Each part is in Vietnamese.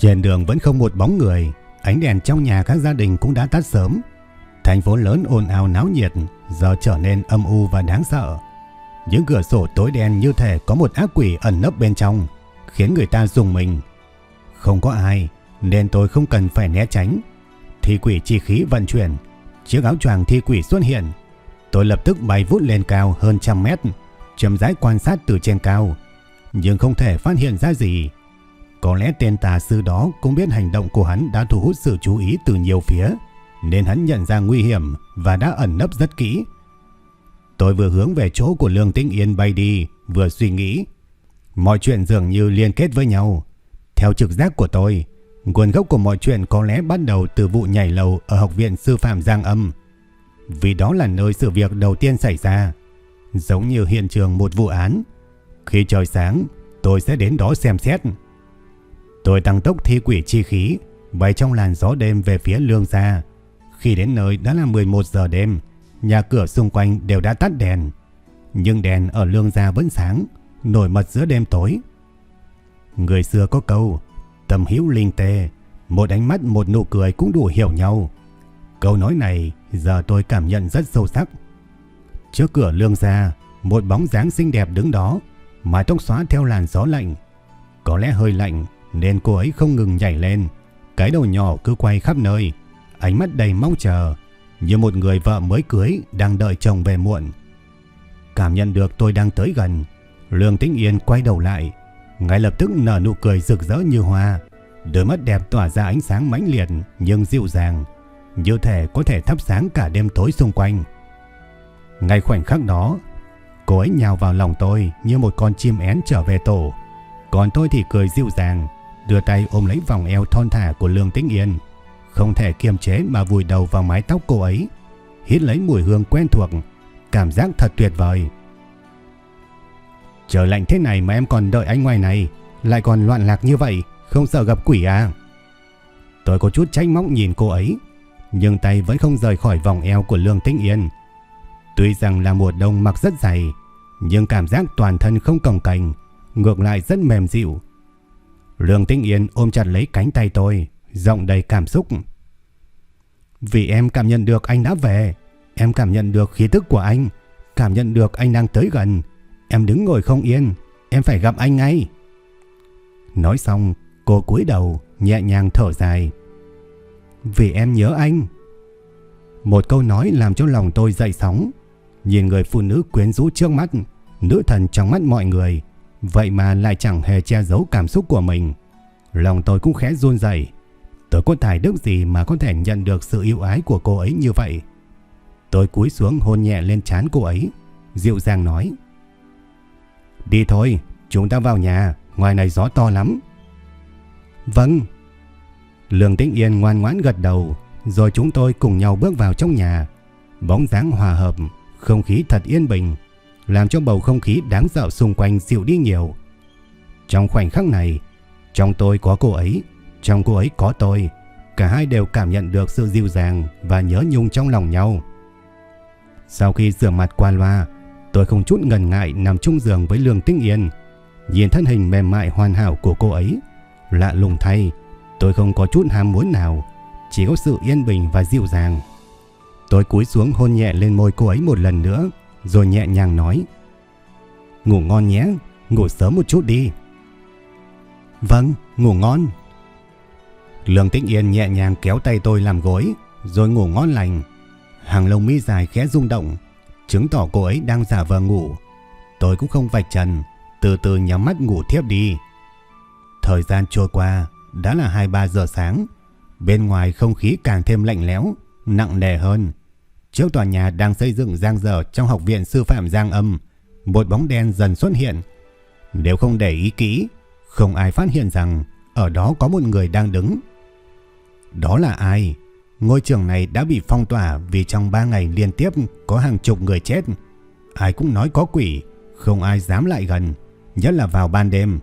Trên đường vẫn không một bóng người, ánh đèn trong nhà các gia đình cũng đã tắt sớm. Thành phố lớn ồn ào náo nhiệt, giờ trở nên âm u và đáng sợ. Những cửa sổ tối đen như thể có một ác quỷ ẩn nấp bên trong, khiến người ta dùng mình. Không có ai, nên tôi không cần phải né tránh. Thi quỷ chi khí vận chuyển, chiếc áo choàng thi quỷ xuất hiện. Tôi lập tức bay vút lên cao hơn trăm mét, chậm rãi quan sát từ trên cao, nhưng không thể phát hiện ra gì. Có lẽ tên tà sư đó cũng biết hành động của hắn đã thu hút sự chú ý từ nhiều phía, nên hắn nhận ra nguy hiểm và đã ẩn nấp rất kỹ. Tôi vừa hướng về chỗ của Lương Tĩnh Yên bay đi, vừa suy nghĩ. Mọi chuyện dường như liên kết với nhau. Theo trực giác của tôi, nguồn gốc của mọi chuyện có lẽ bắt đầu từ vụ nhảy lầu ở Học viện Sư phạm Giang Âm. Vì đó là nơi sự việc đầu tiên xảy ra, giống như hiện trường một vụ án. Khi trời sáng, tôi sẽ đến đó xem xét. Tôi tăng tốc thi quỷ chi khí, bay trong làn gió đêm về phía lương gia. Khi đến nơi đã là 11 giờ đêm, nhà cửa xung quanh đều đã tắt đèn. Nhưng đèn ở lương gia vẫn sáng, nổi mật giữa đêm tối. Người xưa có câu, tầm hữu linh tê, một ánh mắt một nụ cười cũng đủ hiểu nhau. Câu nói này giờ tôi cảm nhận rất sâu sắc. Trước cửa lương gia, một bóng dáng xinh đẹp đứng đó, mái tóc xóa theo làn gió lạnh. Có lẽ hơi lạnh nên cô ấy không ngừng nhảy lên. Cái đầu nhỏ cứ quay khắp nơi, ánh mắt đầy mong chờ, như một người vợ mới cưới đang đợi chồng về muộn. Cảm nhận được tôi đang tới gần, Lương Tĩnh Yên quay đầu lại, ngay lập tức nở nụ cười rực rỡ như hoa, đôi mắt đẹp tỏa ra ánh sáng mãnh liệt nhưng dịu dàng, như thể có thể thắp sáng cả đêm tối xung quanh. Ngay khoảnh khắc đó, cô ấy nhào vào lòng tôi như một con chim én trở về tổ, còn tôi thì cười dịu dàng, đưa tay ôm lấy vòng eo thon thả của Lương Tĩnh Yên, không thể kiềm chế mà vùi đầu vào mái tóc cô ấy, hít lấy mùi hương quen thuộc, cảm giác thật tuyệt vời. Trời lạnh thế này mà em còn đợi anh ngoài này, lại còn loạn lạc như vậy, không sợ gặp quỷ à? Tôi có chút trách móc nhìn cô ấy, nhưng tay vẫn không rời khỏi vòng eo của Lương Tĩnh Yên. Tuy rằng là mùa đông mặc rất dày, nhưng cảm giác toàn thân không cồng cành, ngược lại rất mềm dịu. Lương Tĩnh Yên ôm chặt lấy cánh tay tôi, giọng đầy cảm xúc. Vì em cảm nhận được anh đã về, em cảm nhận được khí tức của anh, cảm nhận được anh đang tới gần. Em đứng ngồi không yên, em phải gặp anh ngay. Nói xong, cô cúi đầu, nhẹ nhàng thở dài. Vì em nhớ anh. Một câu nói làm cho lòng tôi dậy sóng. Nhìn người phụ nữ quyến rũ trước mắt, nữ thần trong mắt mọi người, vậy mà lại chẳng hề che giấu cảm xúc của mình. Lòng tôi cũng khẽ run rẩy. Tôi có tài đức gì mà có thể nhận được sự yêu ái của cô ấy như vậy? Tôi cúi xuống hôn nhẹ lên trán cô ấy, dịu dàng nói. Đi thôi, chúng ta vào nhà, ngoài này gió to lắm. Vâng. Lương Tĩnh Yên ngoan ngoãn gật đầu, rồi chúng tôi cùng nhau bước vào trong nhà. Bóng dáng hòa hợp, không khí thật yên bình, làm cho bầu không khí đáng sợ xung quanh dịu đi nhiều. Trong khoảnh khắc này, trong tôi có cô ấy, trong cô ấy có tôi, cả hai đều cảm nhận được sự dịu dàng và nhớ nhung trong lòng nhau. Sau khi rửa mặt qua loa, tôi không chút ngần ngại nằm chung giường với Lương Tĩnh Yên, nhìn thân hình mềm mại hoàn hảo của cô ấy. Lạ lùng thay, tôi không có chút ham muốn nào, chỉ có sự yên bình và dịu dàng. Tôi cúi xuống hôn nhẹ lên môi cô ấy một lần nữa, rồi nhẹ nhàng nói. Ngủ ngon nhé, ngủ sớm một chút đi. Vâng, ngủ ngon. Lương Tĩnh Yên nhẹ nhàng kéo tay tôi làm gối, rồi ngủ ngon lành. Hàng lông mi dài khẽ rung động, chứng tỏ cô ấy đang giả vờ ngủ. Tôi cũng không vạch trần, từ từ nhắm mắt ngủ thiếp đi. Thời gian trôi qua, đã là 2-3 giờ sáng. Bên ngoài không khí càng thêm lạnh lẽo, nặng nề hơn trước tòa nhà đang xây dựng giang dở trong học viện sư phạm Giang Âm, một bóng đen dần xuất hiện. Nếu không để ý kỹ, không ai phát hiện rằng ở đó có một người đang đứng. Đó là ai? Ngôi trường này đã bị phong tỏa vì trong 3 ngày liên tiếp có hàng chục người chết. Ai cũng nói có quỷ, không ai dám lại gần, nhất là vào ban đêm.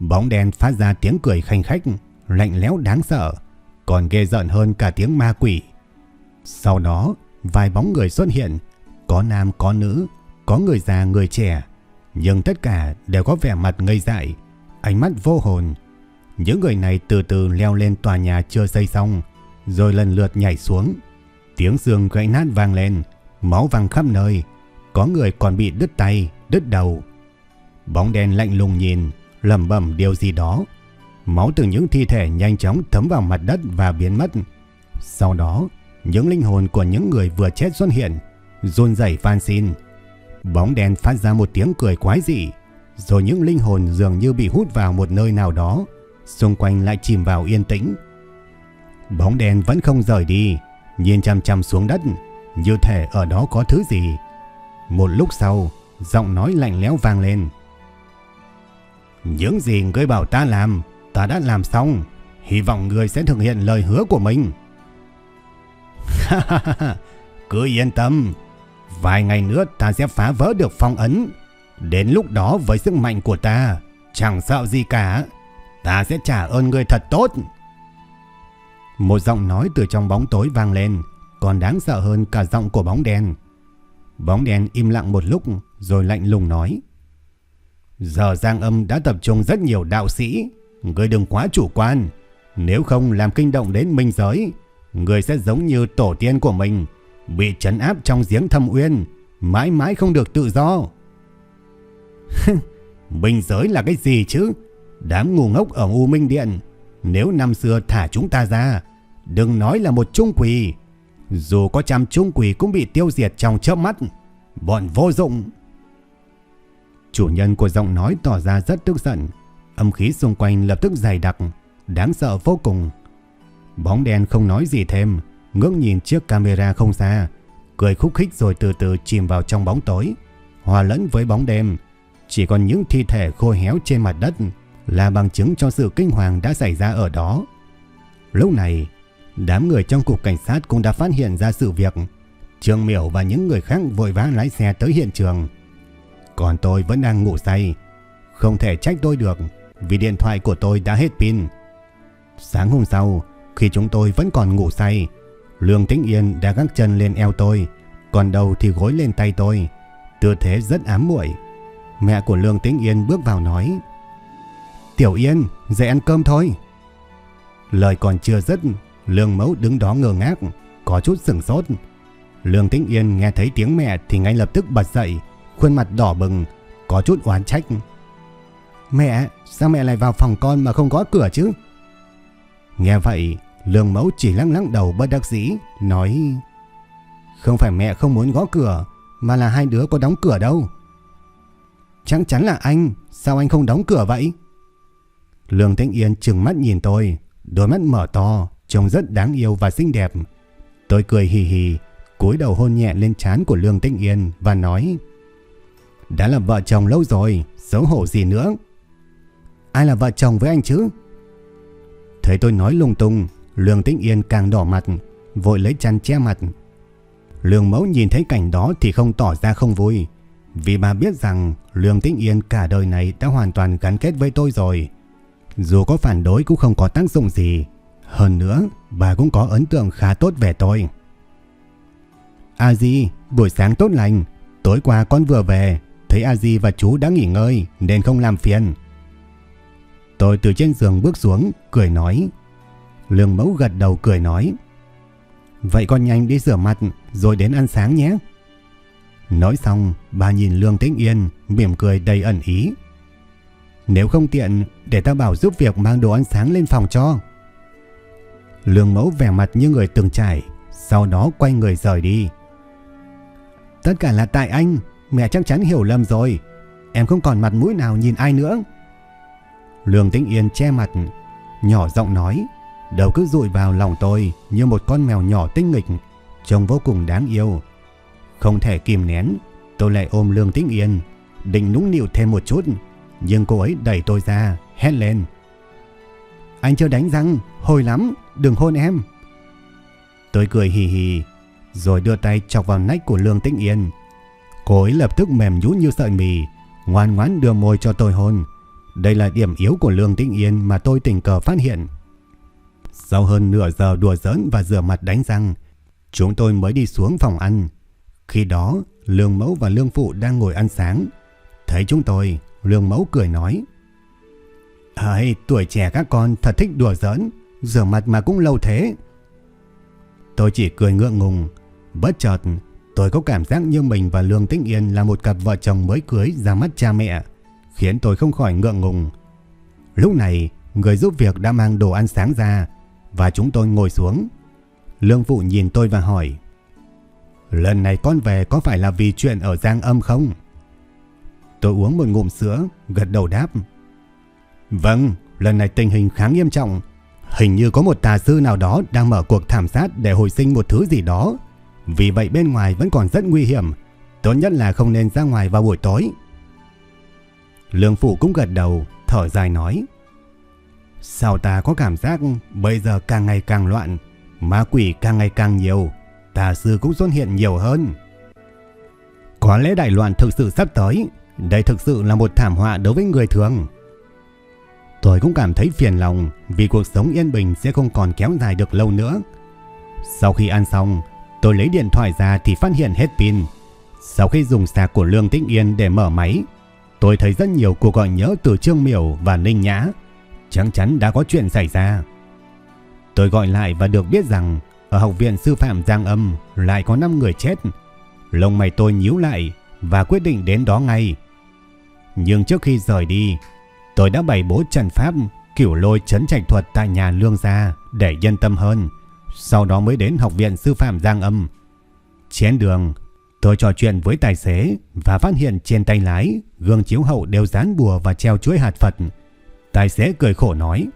Bóng đen phát ra tiếng cười khanh khách, lạnh lẽo đáng sợ, còn ghê giận hơn cả tiếng ma quỷ. Sau đó, vài bóng người xuất hiện, có nam có nữ, có người già người trẻ, nhưng tất cả đều có vẻ mặt ngây dại, ánh mắt vô hồn. Những người này từ từ leo lên tòa nhà chưa xây xong, rồi lần lượt nhảy xuống. Tiếng xương gãy nát vang lên, máu văng khắp nơi, có người còn bị đứt tay, đứt đầu. Bóng đen lạnh lùng nhìn, lẩm bẩm điều gì đó. Máu từ những thi thể nhanh chóng thấm vào mặt đất và biến mất. Sau đó, những linh hồn của những người vừa chết xuất hiện, run rẩy van xin. Bóng đen phát ra một tiếng cười quái dị, rồi những linh hồn dường như bị hút vào một nơi nào đó, xung quanh lại chìm vào yên tĩnh. Bóng đen vẫn không rời đi, nhìn chăm chăm xuống đất, như thể ở đó có thứ gì. Một lúc sau, giọng nói lạnh lẽo vang lên. Những gì ngươi bảo ta làm, ta đã làm xong. Hy vọng ngươi sẽ thực hiện lời hứa của mình. Cứ yên tâm. Vài ngày nữa ta sẽ phá vỡ được phong ấn. Đến lúc đó với sức mạnh của ta, chẳng sợ gì cả. Ta sẽ trả ơn người thật tốt. Một giọng nói từ trong bóng tối vang lên, còn đáng sợ hơn cả giọng của bóng đen. Bóng đen im lặng một lúc rồi lạnh lùng nói. Giờ Giang Âm đã tập trung rất nhiều đạo sĩ, ngươi đừng quá chủ quan. Nếu không làm kinh động đến minh giới, người sẽ giống như tổ tiên của mình, bị trấn áp trong giếng thâm uyên, mãi mãi không được tự do. Bình giới là cái gì chứ? Đám ngu ngốc ở U Minh Điện, nếu năm xưa thả chúng ta ra, đừng nói là một trung quỷ, dù có trăm trung quỷ cũng bị tiêu diệt trong chớp mắt, bọn vô dụng. Chủ nhân của giọng nói tỏ ra rất tức giận, âm khí xung quanh lập tức dày đặc, đáng sợ vô cùng. Bóng đen không nói gì thêm, ngước nhìn chiếc camera không xa, cười khúc khích rồi từ từ chìm vào trong bóng tối, hòa lẫn với bóng đêm. Chỉ còn những thi thể khô héo trên mặt đất là bằng chứng cho sự kinh hoàng đã xảy ra ở đó. Lúc này, đám người trong cục cảnh sát cũng đã phát hiện ra sự việc. Trương Miểu và những người khác vội vã lái xe tới hiện trường. Còn tôi vẫn đang ngủ say. Không thể trách tôi được vì điện thoại của tôi đã hết pin. Sáng hôm sau, khi chúng tôi vẫn còn ngủ say, Lương Tĩnh Yên đã gác chân lên eo tôi, còn đầu thì gối lên tay tôi. Tư thế rất ám muội. Mẹ của Lương Tĩnh Yên bước vào nói: "Tiểu Yên, dậy ăn cơm thôi." Lời còn chưa dứt, Lương Mẫu đứng đó ngơ ngác, có chút sửng sốt. Lương Tĩnh Yên nghe thấy tiếng mẹ thì ngay lập tức bật dậy, khuôn mặt đỏ bừng, có chút oán trách. Mẹ, sao mẹ lại vào phòng con mà không gõ cửa chứ? Nghe vậy, lương mẫu chỉ lăng lăng đầu bất đắc dĩ, nói Không phải mẹ không muốn gõ cửa, mà là hai đứa có đóng cửa đâu. Chắc chắn là anh, sao anh không đóng cửa vậy? Lương Tĩnh Yên trừng mắt nhìn tôi, đôi mắt mở to, trông rất đáng yêu và xinh đẹp. Tôi cười hì hì, cúi đầu hôn nhẹ lên trán của Lương Tĩnh Yên và nói đã là vợ chồng lâu rồi, xấu hổ gì nữa. Ai là vợ chồng với anh chứ? Thấy tôi nói lung tung, Lương Tĩnh Yên càng đỏ mặt, vội lấy chăn che mặt. Lương Mẫu nhìn thấy cảnh đó thì không tỏ ra không vui, vì bà biết rằng Lương Tĩnh Yên cả đời này đã hoàn toàn gắn kết với tôi rồi. Dù có phản đối cũng không có tác dụng gì. Hơn nữa, bà cũng có ấn tượng khá tốt về tôi. A Di, buổi sáng tốt lành, tối qua con vừa về, thấy A Di và chú đã nghỉ ngơi nên không làm phiền. Tôi từ trên giường bước xuống, cười nói. Lương mẫu gật đầu cười nói. Vậy con nhanh đi rửa mặt rồi đến ăn sáng nhé. Nói xong, bà nhìn Lương Tĩnh Yên, mỉm cười đầy ẩn ý. Nếu không tiện, để ta bảo giúp việc mang đồ ăn sáng lên phòng cho. Lương mẫu vẻ mặt như người từng trải, sau đó quay người rời đi. Tất cả là tại anh, Mẹ chắc chắn hiểu lầm rồi Em không còn mặt mũi nào nhìn ai nữa Lương Tĩnh Yên che mặt Nhỏ giọng nói Đầu cứ rụi vào lòng tôi Như một con mèo nhỏ tinh nghịch trông vô cùng đáng yêu. Không thể kìm nén, tôi lại ôm Lương Tĩnh Yên, định nũng nịu thêm một chút, nhưng cô ấy đẩy tôi ra, hét lên. Anh chưa đánh răng, hồi lắm, đừng hôn em. Tôi cười hì hì, rồi đưa tay chọc vào nách của Lương Tĩnh Yên. Cô ấy lập tức mềm nhũn như sợi mì, ngoan ngoãn đưa môi cho tôi hôn. Đây là điểm yếu của Lương Tĩnh Yên mà tôi tình cờ phát hiện. Sau hơn nửa giờ đùa giỡn và rửa mặt đánh răng, chúng tôi mới đi xuống phòng ăn. Khi đó, Lương Mẫu và Lương Phụ đang ngồi ăn sáng. Thấy chúng tôi, Lương Mẫu cười nói. Ây, tuổi trẻ các con thật thích đùa giỡn, rửa mặt mà cũng lâu thế. Tôi chỉ cười ngượng ngùng, bất chợt tôi có cảm giác như mình và Lương Tĩnh Yên là một cặp vợ chồng mới cưới ra mắt cha mẹ, khiến tôi không khỏi ngượng ngùng. Lúc này, người giúp việc đã mang đồ ăn sáng ra và chúng tôi ngồi xuống. Lương Phụ nhìn tôi và hỏi, Lần này con về có phải là vì chuyện ở Giang Âm không? Tôi uống một ngụm sữa, gật đầu đáp. Vâng, lần này tình hình khá nghiêm trọng. Hình như có một tà sư nào đó đang mở cuộc thảm sát để hồi sinh một thứ gì đó. Vì vậy bên ngoài vẫn còn rất nguy hiểm. Tốt nhất là không nên ra ngoài vào buổi tối. Lương Phụ cũng gật đầu, thở dài nói. Sao ta có cảm giác bây giờ càng ngày càng loạn, ma quỷ càng ngày càng nhiều, tà sư cũng xuất hiện nhiều hơn. Có lẽ đại loạn thực sự sắp tới, đây thực sự là một thảm họa đối với người thường. Tôi cũng cảm thấy phiền lòng vì cuộc sống yên bình sẽ không còn kéo dài được lâu nữa. Sau khi ăn xong, tôi lấy điện thoại ra thì phát hiện hết pin. Sau khi dùng sạc của Lương Tĩnh Yên để mở máy, tôi thấy rất nhiều cuộc gọi nhớ từ Trương Miểu và Ninh Nhã. Chắc chắn đã có chuyện xảy ra. Tôi gọi lại và được biết rằng ở học viện sư phạm Giang Âm lại có 5 người chết. Lông mày tôi nhíu lại và quyết định đến đó ngay. Nhưng trước khi rời đi, tôi đã bày bố trần pháp kiểu lôi chấn trạch thuật tại nhà lương gia để yên tâm hơn. Sau đó mới đến học viện sư phạm Giang Âm. Trên đường, tôi trò chuyện với tài xế và phát hiện trên tay lái, gương chiếu hậu đều dán bùa và treo chuỗi hạt Phật. Tài xế cười khổ nói.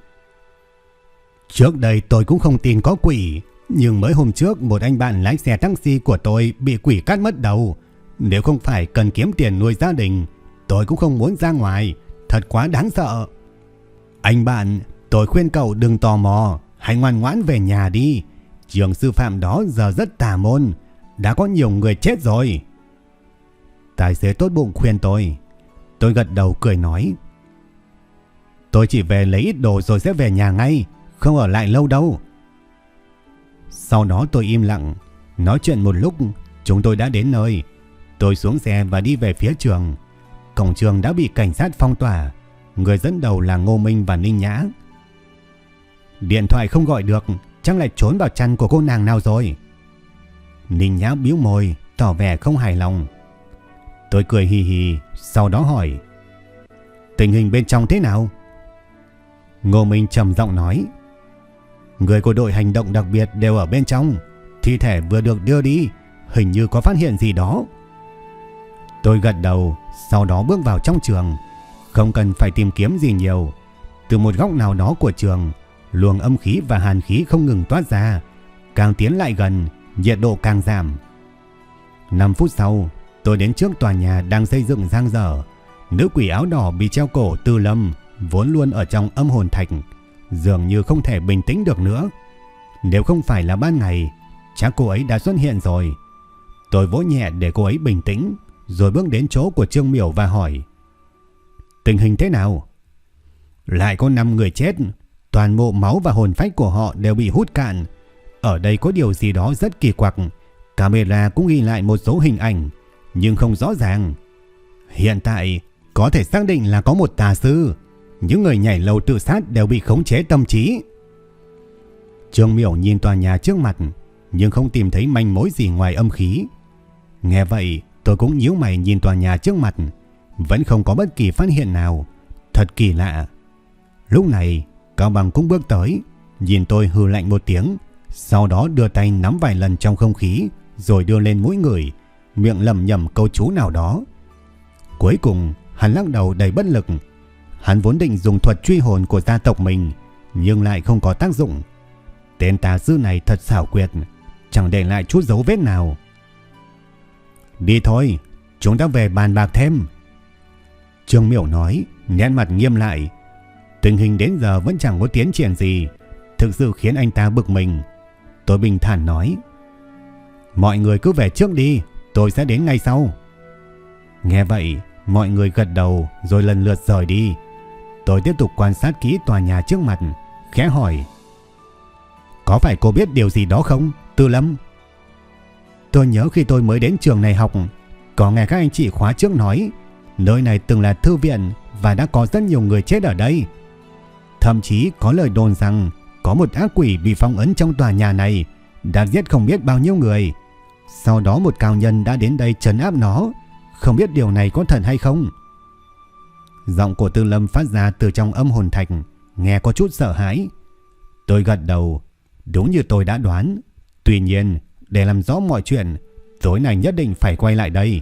Trước đây tôi cũng không tin có quỷ, nhưng mới hôm trước một anh bạn lái xe taxi của tôi bị quỷ cắt mất đầu. Nếu không phải cần kiếm tiền nuôi gia đình, tôi cũng không muốn ra ngoài, thật quá đáng sợ. Anh bạn, tôi khuyên cậu đừng tò mò, hãy ngoan ngoãn về nhà đi. Trường sư phạm đó giờ rất tà môn, đã có nhiều người chết rồi. Tài xế tốt bụng khuyên tôi. Tôi gật đầu cười nói. Tôi chỉ về lấy ít đồ rồi sẽ về nhà ngay, không ở lại lâu đâu. Sau đó tôi im lặng, nói chuyện một lúc, chúng tôi đã đến nơi. Tôi xuống xe và đi về phía trường. Cổng trường đã bị cảnh sát phong tỏa, người dẫn đầu là Ngô Minh và Ninh Nhã. Điện thoại không gọi được, chắc lại trốn vào chăn của cô nàng nào rồi. Ninh Nhã biếu môi, tỏ vẻ không hài lòng. Tôi cười hì hì, sau đó hỏi. Tình hình bên trong thế nào? Ngô Minh trầm giọng nói. Người của đội hành động đặc biệt đều ở bên trong. Thi thể vừa được đưa đi, hình như có phát hiện gì đó. Tôi gật đầu, sau đó bước vào trong trường. Không cần phải tìm kiếm gì nhiều. Từ một góc nào đó của trường, luồng âm khí và hàn khí không ngừng toát ra. Càng tiến lại gần, nhiệt độ càng giảm. 5 phút sau, tôi đến trước tòa nhà đang xây dựng giang dở. Nữ quỷ áo đỏ bị treo cổ Tư Lâm, vốn luôn ở trong âm hồn thạch, dường như không thể bình tĩnh được nữa. Nếu không phải là ban ngày, chắc cô ấy đã xuất hiện rồi. Tôi vỗ nhẹ để cô ấy bình tĩnh, rồi bước đến chỗ của Trương Miểu và hỏi. Tình hình thế nào? Lại có 5 người chết, toàn bộ máu và hồn phách của họ đều bị hút cạn. Ở đây có điều gì đó rất kỳ quặc. Camera cũng ghi lại một số hình ảnh, nhưng không rõ ràng. Hiện tại, có thể xác định là có một tà sư. Những người nhảy lầu tự sát đều bị khống chế tâm trí. Trương Miểu nhìn tòa nhà trước mặt, nhưng không tìm thấy manh mối gì ngoài âm khí. Nghe vậy, tôi cũng nhíu mày nhìn tòa nhà trước mặt, vẫn không có bất kỳ phát hiện nào. Thật kỳ lạ. Lúc này, Cao Bằng cũng bước tới, nhìn tôi hừ lạnh một tiếng, sau đó đưa tay nắm vài lần trong không khí, rồi đưa lên mũi người, miệng lầm nhầm câu chú nào đó. Cuối cùng, hắn lắc đầu đầy bất lực. Hắn vốn định dùng thuật truy hồn của gia tộc mình, nhưng lại không có tác dụng. Tên tà sư này thật xảo quyệt, chẳng để lại chút dấu vết nào. Đi thôi, chúng ta về bàn bạc thêm. Trương Miểu nói, nét mặt nghiêm lại. Tình hình đến giờ vẫn chẳng có tiến triển gì, thực sự khiến anh ta bực mình. Tôi bình thản nói, mọi người cứ về trước đi, tôi sẽ đến ngay sau. Nghe vậy, mọi người gật đầu rồi lần lượt rời đi. Tôi tiếp tục quan sát kỹ tòa nhà trước mặt, khẽ hỏi. Có phải cô biết điều gì đó không, Tư Lâm? Tôi nhớ khi tôi mới đến trường này học, có nghe các anh chị khóa trước nói, nơi này từng là thư viện và đã có rất nhiều người chết ở đây. Thậm chí có lời đồn rằng có một ác quỷ bị phong ấn trong tòa nhà này, đã giết không biết bao nhiêu người. Sau đó một cao nhân đã đến đây trấn áp nó, không biết điều này có thật hay không. Giọng của Tư Lâm phát ra từ trong âm hồn thạch, nghe có chút sợ hãi. Tôi gật đầu, đúng như tôi đã đoán. Tuy nhiên, để làm rõ mọi chuyện, tối nay nhất định phải quay lại đây.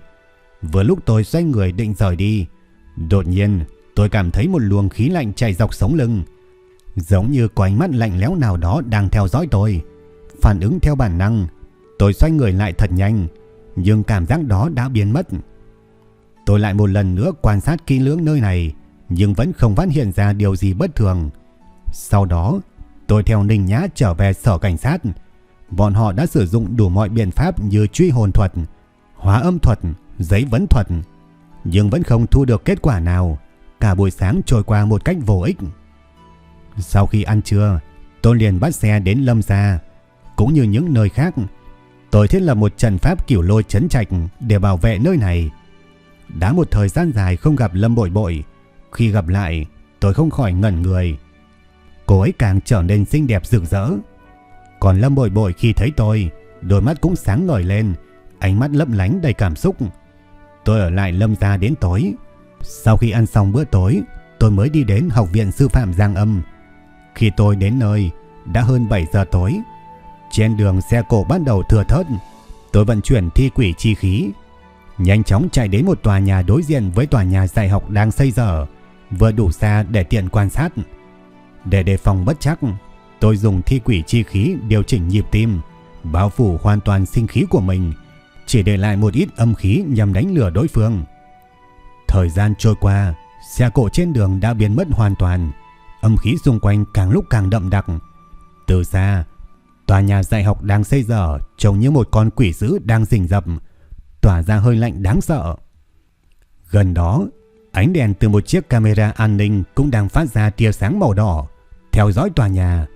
Vừa lúc tôi xoay người định rời đi, đột nhiên tôi cảm thấy một luồng khí lạnh chạy dọc sống lưng. Giống như có ánh mắt lạnh lẽo nào đó đang theo dõi tôi. Phản ứng theo bản năng, tôi xoay người lại thật nhanh, nhưng cảm giác đó đã biến mất. Tôi lại một lần nữa quan sát kỹ lưỡng nơi này, nhưng vẫn không phát hiện ra điều gì bất thường. Sau đó, tôi theo Ninh Nhã trở về sở cảnh sát. Bọn họ đã sử dụng đủ mọi biện pháp như truy hồn thuật, hóa âm thuật, giấy vấn thuật, nhưng vẫn không thu được kết quả nào. Cả buổi sáng trôi qua một cách vô ích. Sau khi ăn trưa, tôi liền bắt xe đến Lâm Gia. Cũng như những nơi khác, tôi thiết lập một trận pháp kiểu lôi chấn trạch để bảo vệ nơi này. Đã một thời gian dài không gặp Lâm Bội Bội, khi gặp lại, tôi không khỏi ngẩn người. Cô ấy càng trở nên xinh đẹp rực rỡ. Còn Lâm Bội Bội khi thấy tôi, đôi mắt cũng sáng ngời lên, ánh mắt lấp lánh đầy cảm xúc. Tôi ở lại Lâm gia đến tối. Sau khi ăn xong bữa tối, tôi mới đi đến Học viện Sư phạm Giang Âm. Khi tôi đến nơi, đã hơn 7 giờ tối. Trên đường xe cổ bắt đầu thừa thớt, tôi vận chuyển thi quỷ chi khí nhanh chóng chạy đến một tòa nhà đối diện với tòa nhà dạy học đang xây dở, vừa đủ xa để tiện quan sát. Để đề phòng bất chắc, tôi dùng thi quỷ chi khí điều chỉnh nhịp tim, bao phủ hoàn toàn sinh khí của mình, chỉ để lại một ít âm khí nhằm đánh lửa đối phương. Thời gian trôi qua, xe cộ trên đường đã biến mất hoàn toàn, âm khí xung quanh càng lúc càng đậm đặc. Từ xa, tòa nhà dạy học đang xây dở trông như một con quỷ dữ đang rình rập, tỏa ra hơi lạnh đáng sợ. Gần đó, ánh đèn từ một chiếc camera an ninh cũng đang phát ra tia sáng màu đỏ, theo dõi tòa nhà.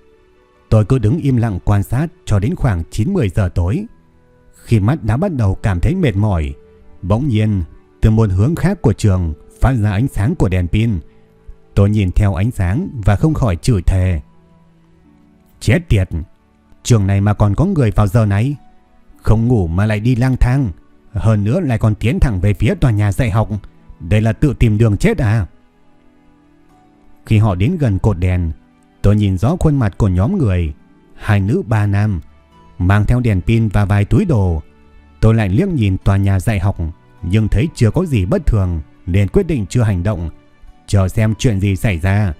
Tôi cứ đứng im lặng quan sát cho đến khoảng 9-10 giờ tối. Khi mắt đã bắt đầu cảm thấy mệt mỏi, bỗng nhiên từ một hướng khác của trường phát ra ánh sáng của đèn pin. Tôi nhìn theo ánh sáng và không khỏi chửi thề. Chết tiệt, trường này mà còn có người vào giờ này. Không ngủ mà lại đi lang thang, hơn nữa lại còn tiến thẳng về phía tòa nhà dạy học. Đây là tự tìm đường chết à? Khi họ đến gần cột đèn, tôi nhìn rõ khuôn mặt của nhóm người. Hai nữ ba nam, mang theo đèn pin và vài túi đồ. Tôi lại liếc nhìn tòa nhà dạy học, nhưng thấy chưa có gì bất thường, nên quyết định chưa hành động, chờ xem chuyện gì xảy ra.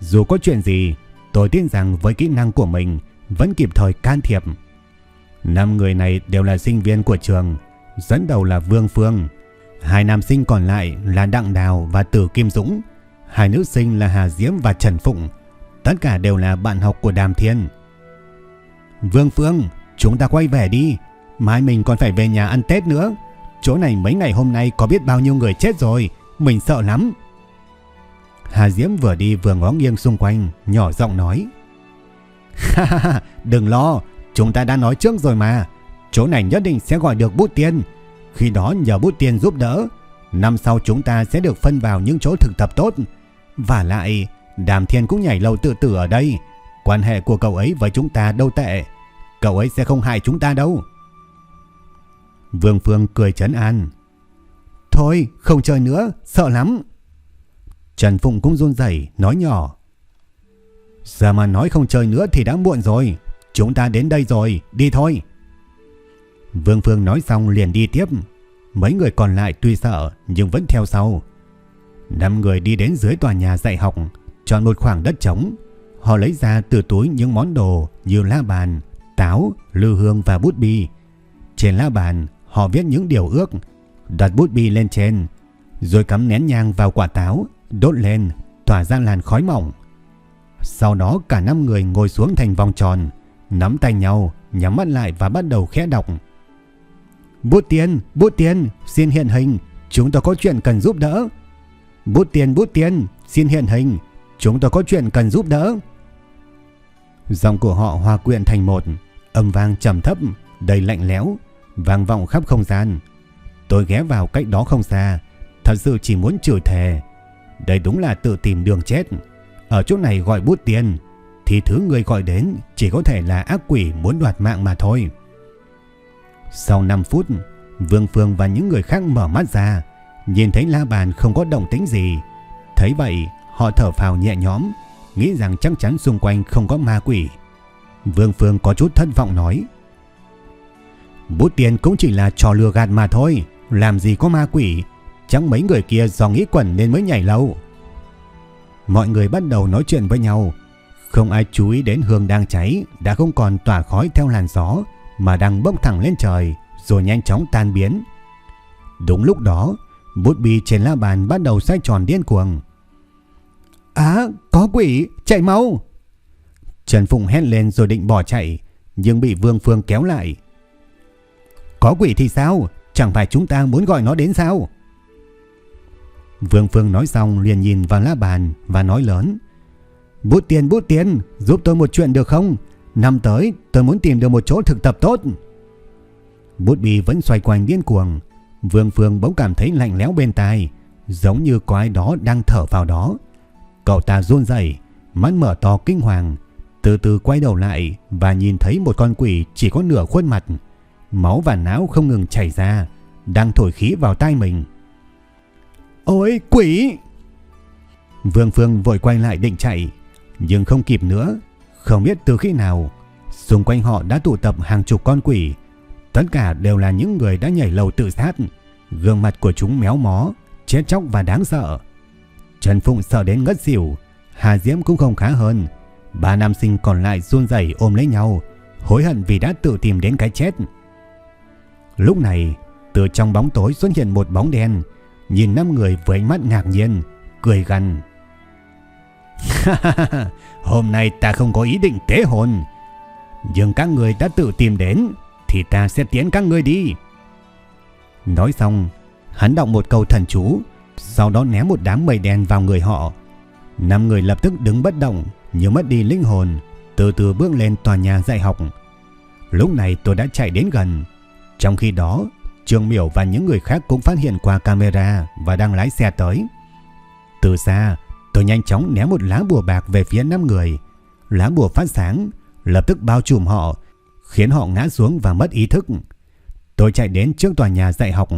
Dù có chuyện gì, tôi tin rằng với kỹ năng của mình vẫn kịp thời can thiệp. Năm người này đều là sinh viên của trường, dẫn đầu là Vương Phương. Hai nam sinh còn lại là Đặng Đào và Tử Kim Dũng. Hai nữ sinh là Hà Diễm và Trần Phụng. Tất cả đều là bạn học của Đàm Thiên. Vương Phương, chúng ta quay về đi. Mai mình còn phải về nhà ăn Tết nữa. Chỗ này mấy ngày hôm nay có biết bao nhiêu người chết rồi. Mình sợ lắm. Hà Diễm vừa đi vừa ngó nghiêng xung quanh, nhỏ giọng nói. Ha ha ha, đừng lo, chúng ta đã nói trước rồi mà. Chỗ này nhất định sẽ gọi được bút tiên. Khi đó nhờ bút tiên giúp đỡ, năm sau chúng ta sẽ được phân vào những chỗ thực tập tốt. Và lại, Đàm Thiên cũng nhảy lầu tự tử ở đây. Quan hệ của cậu ấy với chúng ta đâu tệ. Cậu ấy sẽ không hại chúng ta đâu. Vương Phương cười trấn an. Thôi, không chơi nữa, sợ lắm. Trần Phụng cũng run rẩy nói nhỏ. Giờ mà nói không chơi nữa thì đã muộn rồi. Chúng ta đến đây rồi, đi thôi. Vương Phương nói xong liền đi tiếp. Mấy người còn lại tuy sợ nhưng vẫn theo sau. Năm người đi đến dưới tòa nhà dạy học, chọn một khoảng đất trống. Họ lấy ra từ túi những món đồ như lá bàn, táo, lư hương và bút bi. Trên lá bàn, họ viết những điều ước, đặt bút bi lên trên, rồi cắm nén nhang vào quả táo, đốt lên, tỏa ra làn khói mỏng. Sau đó cả năm người ngồi xuống thành vòng tròn, nắm tay nhau, nhắm mắt lại và bắt đầu khẽ đọc. Bút tiền, bút tiền, xin hiện hình, chúng tôi có chuyện cần giúp đỡ. Bút tiền, bút tiền, xin hiện hình, chúng tôi có chuyện cần giúp đỡ. Dòng của họ hòa quyện thành một, âm vang trầm thấp, đầy lạnh lẽo, vang vọng khắp không gian. Tôi ghé vào cách đó không xa, thật sự chỉ muốn chửi thề. Đây đúng là tự tìm đường chết. Ở chỗ này gọi bút tiền, thì thứ người gọi đến chỉ có thể là ác quỷ muốn đoạt mạng mà thôi. Sau 5 phút, Vương Phương và những người khác mở mắt ra, nhìn thấy la bàn không có động tĩnh gì. Thấy vậy, họ thở phào nhẹ nhõm, nghĩ rằng chắc chắn xung quanh không có ma quỷ. Vương Phương có chút thất vọng nói. Bút tiền cũng chỉ là trò lừa gạt mà thôi, làm gì có ma quỷ, chắc mấy người kia do nghĩ quẩn nên mới nhảy lâu. Mọi người bắt đầu nói chuyện với nhau, không ai chú ý đến hương đang cháy đã không còn tỏa khói theo làn gió mà đang bốc thẳng lên trời rồi nhanh chóng tan biến. Đúng lúc đó, bút bi trên lá bàn bắt đầu xoay tròn điên cuồng. Á, có quỷ, chạy mau! Trần Phụng hét lên rồi định bỏ chạy, nhưng bị Vương Phương kéo lại. Có quỷ thì sao? Chẳng phải chúng ta muốn gọi nó đến sao? Vương Phương nói xong liền nhìn vào lá bàn và nói lớn. Bút tiền bút tiền, giúp tôi một chuyện được không? Năm tới tôi muốn tìm được một chỗ thực tập tốt. Bút bi vẫn xoay quanh điên cuồng. Vương Phương bỗng cảm thấy lạnh lẽo bên tai, giống như có ai đó đang thở vào đó. Cậu ta run rẩy, mắt mở to kinh hoàng, từ từ quay đầu lại và nhìn thấy một con quỷ chỉ có nửa khuôn mặt. Máu và não không ngừng chảy ra, đang thổi khí vào tai mình. Ôi quỷ! Vương Phương vội quay lại định chạy, nhưng không kịp nữa. Không biết từ khi nào, xung quanh họ đã tụ tập hàng chục con quỷ. Tất cả đều là những người đã nhảy lầu tự sát. Gương mặt của chúng méo mó, chết chóc và đáng sợ. Trần Phụng sợ đến ngất xỉu. Hà Diễm cũng không khá hơn. Ba nam sinh còn lại run rẩy ôm lấy nhau, hối hận vì đã tự tìm đến cái chết. Lúc này, từ trong bóng tối xuất hiện một bóng đen, nhìn năm người với ánh mắt ngạc nhiên, cười gằn. Hôm nay ta không có ý định tế hồn, nhưng các người đã tự tìm đến thì ta sẽ tiến các người đi. Nói xong, hắn đọc một câu thần chú, sau đó ném một đám mây đen vào người họ. Năm người lập tức đứng bất động, như mất đi linh hồn, từ từ bước lên tòa nhà dạy học. Lúc này tôi đã chạy đến gần. Trong khi đó, Trương Miểu và những người khác cũng phát hiện qua camera và đang lái xe tới. Từ xa, tôi nhanh chóng ném một lá bùa bạc về phía năm người. Lá bùa phát sáng, lập tức bao trùm họ, khiến họ ngã xuống và mất ý thức. Tôi chạy đến trước tòa nhà dạy học,